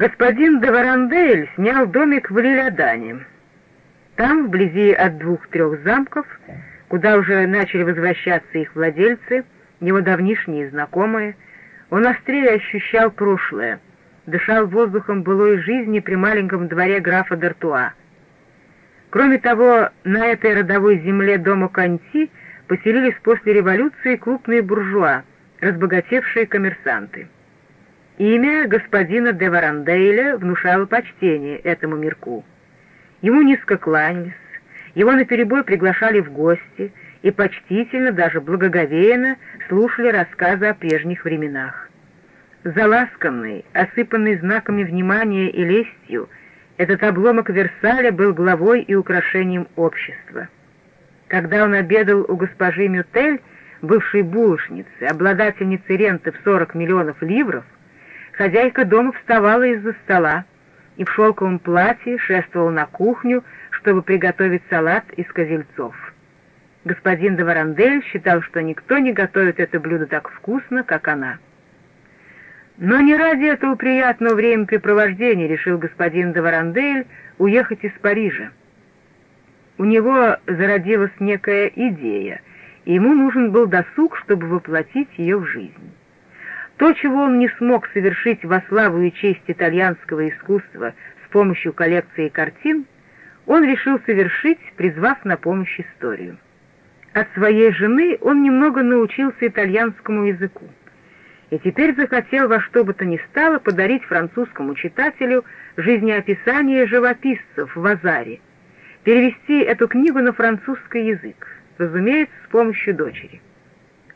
Господин де Варандель снял домик в Лилядане. Там, вблизи от двух-трех замков, куда уже начали возвращаться их владельцы, его давнишние знакомые, он острее ощущал прошлое, дышал воздухом былой жизни при маленьком дворе графа Д'Артуа. Кроме того, на этой родовой земле дома Канти поселились после революции крупные буржуа, разбогатевшие коммерсанты. Имя господина де Варандейля внушало почтение этому мирку. Ему низко кланялись, его наперебой приглашали в гости и почтительно, даже благоговейно слушали рассказы о прежних временах. Заласканный, осыпанный знаками внимания и лестью, этот обломок Версаля был главой и украшением общества. Когда он обедал у госпожи Мютель, бывшей булочницы, обладательницы ренты в 40 миллионов ливров, Хозяйка дома вставала из-за стола и в шелковом платье шествовала на кухню, чтобы приготовить салат из козельцов. Господин де Варандель считал, что никто не готовит это блюдо так вкусно, как она. Но не ради этого приятного времяпрепровождения решил господин де Варандель уехать из Парижа. У него зародилась некая идея, и ему нужен был досуг, чтобы воплотить ее в жизнь. То, чего он не смог совершить во славу и честь итальянского искусства с помощью коллекции картин, он решил совершить, призвав на помощь историю. От своей жены он немного научился итальянскому языку и теперь захотел во что бы то ни стало подарить французскому читателю жизнеописание живописцев в Азаре, перевести эту книгу на французский язык, разумеется, с помощью дочери.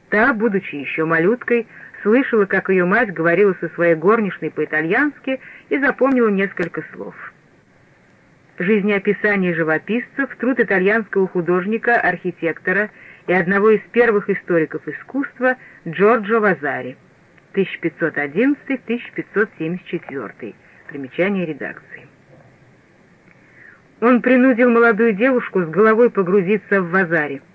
Та, будучи еще малюткой, слышала, как ее мать говорила со своей горничной по-итальянски и запомнила несколько слов. Жизнеописание живописцев — труд итальянского художника, архитектора и одного из первых историков искусства Джорджо Вазари, 1511-1574. Примечание редакции. Он принудил молодую девушку с головой погрузиться в Вазари —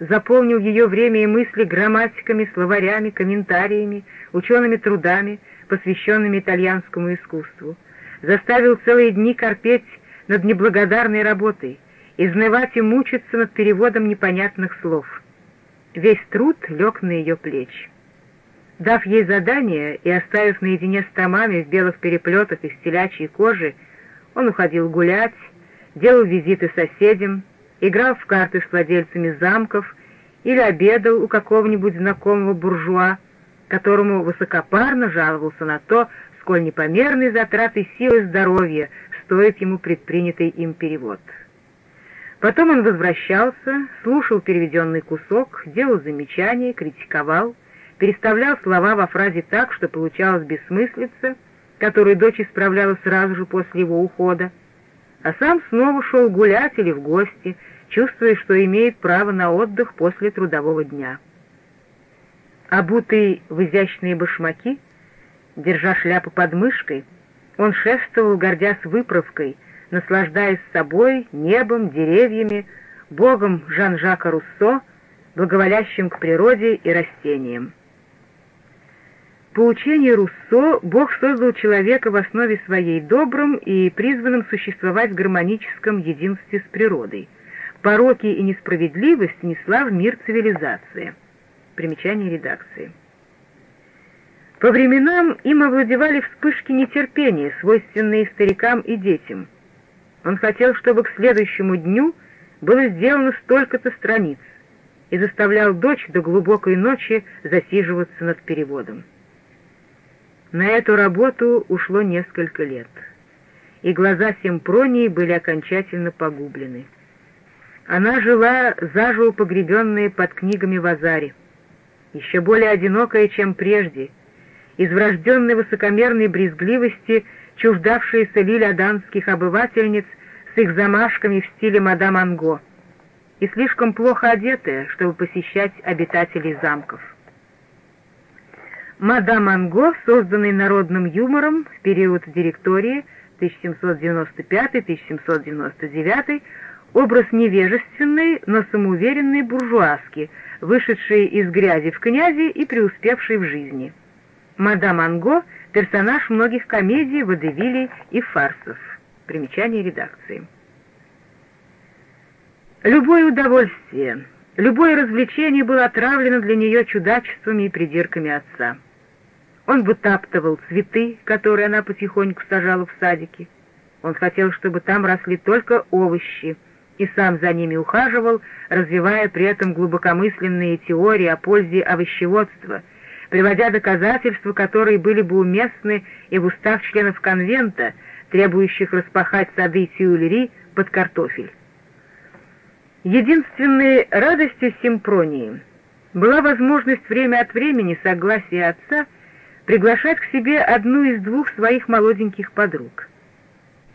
заполнил ее время и мысли грамматиками, словарями, комментариями, учеными трудами, посвященными итальянскому искусству, заставил целые дни корпеть над неблагодарной работой, изнывать и мучиться над переводом непонятных слов. Весь труд лег на ее плечи. Дав ей задание и оставив наедине с томами в белых переплетах из телячьей кожи, он уходил гулять, делал визиты соседям, играл в карты с владельцами замков или обедал у какого-нибудь знакомого буржуа, которому высокопарно жаловался на то, сколь непомерной затраты сил и здоровья стоит ему предпринятый им перевод. Потом он возвращался, слушал переведенный кусок, делал замечания, критиковал, переставлял слова во фразе так, что получалась бессмыслица, которую дочь исправляла сразу же после его ухода, а сам снова шел гулять или в гости, чувствуя, что имеет право на отдых после трудового дня. Обутый в изящные башмаки, держа шляпу под мышкой, он шествовал, гордясь выправкой, наслаждаясь собой, небом, деревьями, богом Жан-Жака Руссо, благоволящим к природе и растениям. По учению Руссо, Бог создал человека в основе своей добрым и призванным существовать в гармоническом единстве с природой. Пороки и несправедливость несла в мир цивилизация. Примечание редакции. По временам им овладевали вспышки нетерпения, свойственные старикам и детям. Он хотел, чтобы к следующему дню было сделано столько-то страниц, и заставлял дочь до глубокой ночи засиживаться над переводом. На эту работу ушло несколько лет, и глаза Симпронии были окончательно погублены. Она жила, заживо погребенная под книгами в Азаре, еще более одинокая, чем прежде, из врожденной высокомерной брезгливости, чуждавшаяся лиль-аданских обывательниц с их замашками в стиле мадам Анго, и слишком плохо одетая, чтобы посещать обитателей замков. Мадам Анго, созданный народным юмором в период директории 1795-1799, образ невежественный, но самоуверенной буржуазки, вышедшей из грязи в князи и преуспевшей в жизни. Мадам Анго персонаж многих комедий, водевилей и фарсов. Примечание редакции. Любое удовольствие, любое развлечение было отравлено для нее чудачествами и придирками отца. Он вытаптывал цветы, которые она потихоньку сажала в садике. Он хотел, чтобы там росли только овощи, и сам за ними ухаживал, развивая при этом глубокомысленные теории о пользе овощеводства, приводя доказательства, которые были бы уместны и в устах членов конвента, требующих распахать сады Тюильри под картофель. Единственной радостью Симпронии была возможность время от времени согласия отца приглашать к себе одну из двух своих молоденьких подруг.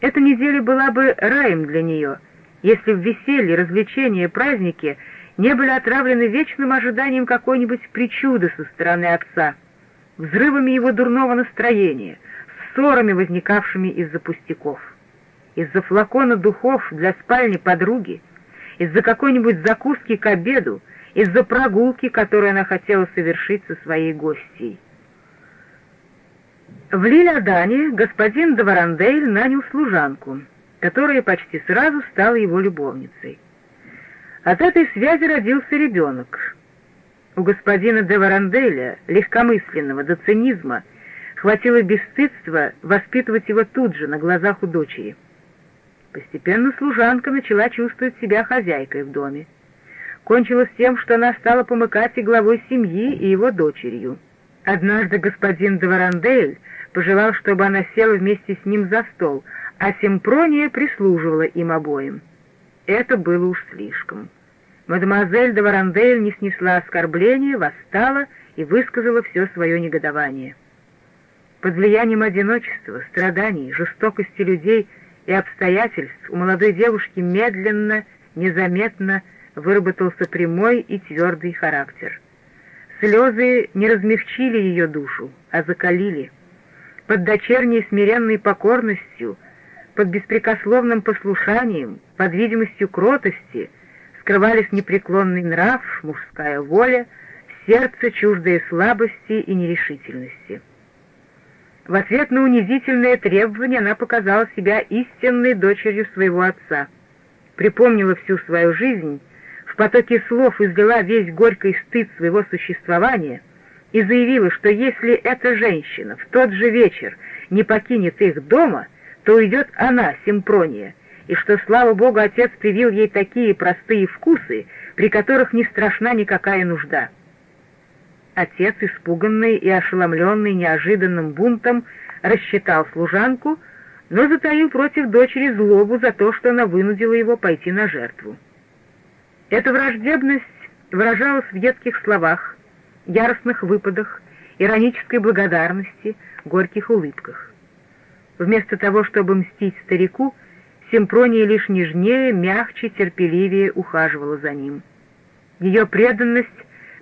Эта неделя была бы раем для нее, если в веселье, развлечения, праздники не были отравлены вечным ожиданием какой-нибудь причуды со стороны отца, взрывами его дурного настроения, ссорами, возникавшими из-за пустяков, из-за флакона духов для спальни подруги, из-за какой-нибудь закуски к обеду, из-за прогулки, которую она хотела совершить со своей гостьей. В Лилядане господин Даварандель нанял служанку, которая почти сразу стала его любовницей. От этой связи родился ребенок. У господина де Варанделя, легкомысленного, до цинизма, хватило бесстыдства воспитывать его тут же, на глазах у дочери. Постепенно служанка начала чувствовать себя хозяйкой в доме. Кончилось тем, что она стала помыкать и главой семьи, и его дочерью. Однажды господин де Варандель пожелал, чтобы она села вместе с ним за стол, а Симпрония прислуживала им обоим. Это было уж слишком. Мадемуазель де Варандель не снесла оскорбления, восстала и высказала все свое негодование. Под влиянием одиночества, страданий, жестокости людей и обстоятельств у молодой девушки медленно, незаметно выработался прямой и твердый характер. Слезы не размягчили ее душу, а закалили — под дочерней смиренной покорностью, под беспрекословным послушанием, под видимостью кротости скрывались непреклонный нрав, мужская воля, сердце чуждое слабости и нерешительности. В ответ на унизительное требование она показала себя истинной дочерью своего отца, припомнила всю свою жизнь, в потоке слов излила весь горький стыд своего существования — и заявила, что если эта женщина в тот же вечер не покинет их дома, то уйдет она, Симпрония, и что, слава богу, отец привил ей такие простые вкусы, при которых не страшна никакая нужда. Отец, испуганный и ошеломленный неожиданным бунтом, рассчитал служанку, но затаил против дочери злобу за то, что она вынудила его пойти на жертву. Эта враждебность выражалась в едких словах, яростных выпадах, иронической благодарности, горьких улыбках. Вместо того, чтобы мстить старику, Симпрония лишь нежнее, мягче, терпеливее ухаживала за ним. Ее преданность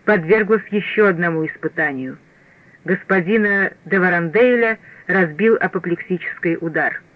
подверглась еще одному испытанию. Господина де Варандейля разбил апоплексический удар —